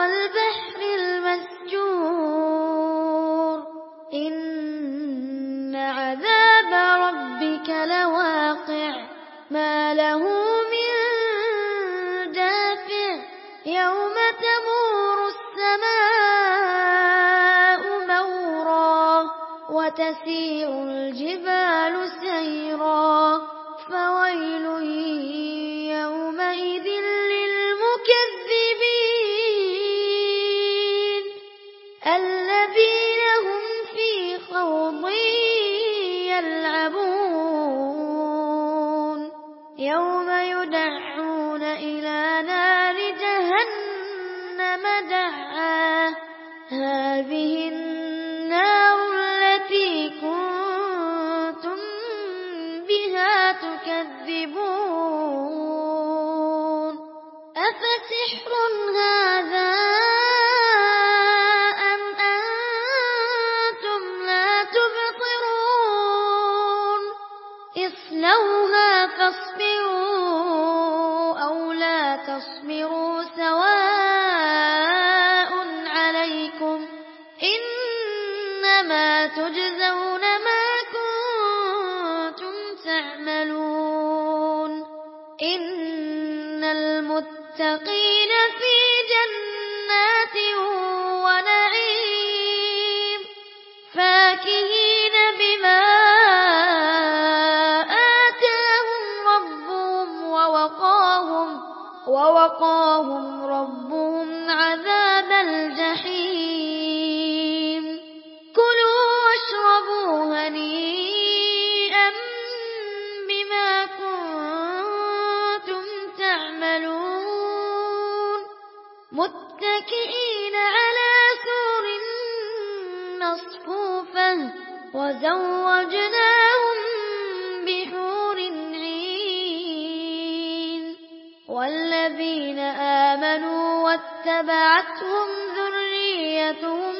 والبحر المسجور. إن عذاب ربك لواقع. ما له من دافع. يوم تمور السماء مورا وتسير الجبال سيرا. هذه النار التي كنتم بها تكذبون. أفسحر هذا تجزون ما كنتم تعملون إن المتقين في جنات ونعيم فاكهين بما آتاهم ربهم ووقاهم ووقاهم وزوجناهم بحور عين والذين آمنوا واتبعتهم ذريتهم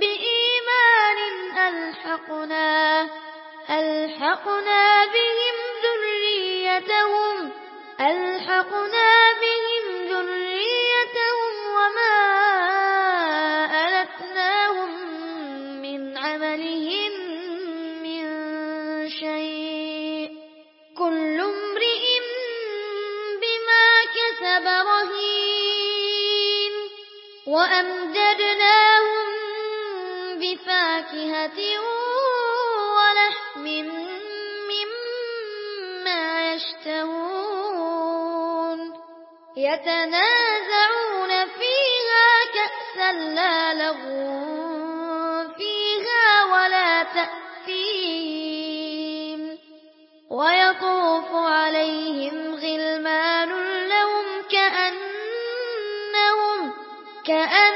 بإيمان ألحقنا ألحقنا بهم ذريتهم ألحقنا بهم ذريتهم وما ألتناهم من عملهم بفاكهة ولحم مما يشتهون يتنازعون فيها كأسا لا لغو فيها ولا تأثيم ويطوف عليهم غلمان لهم كأنهم كأنهم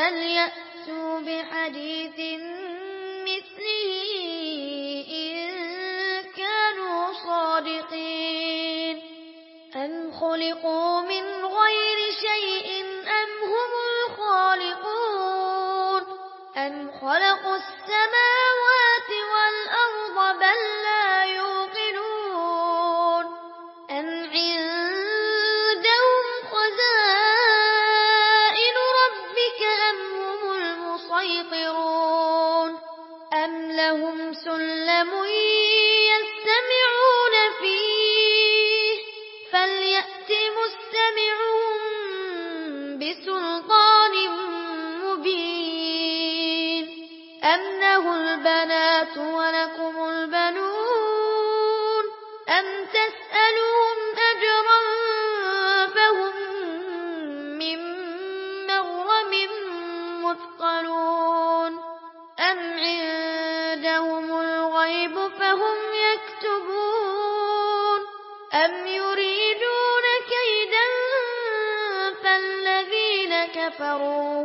فليأتوا بحديث مثله إن كانوا صادقين أم خلقوا من فهم يكتبون أم يريدون كيدا فالذين كفروا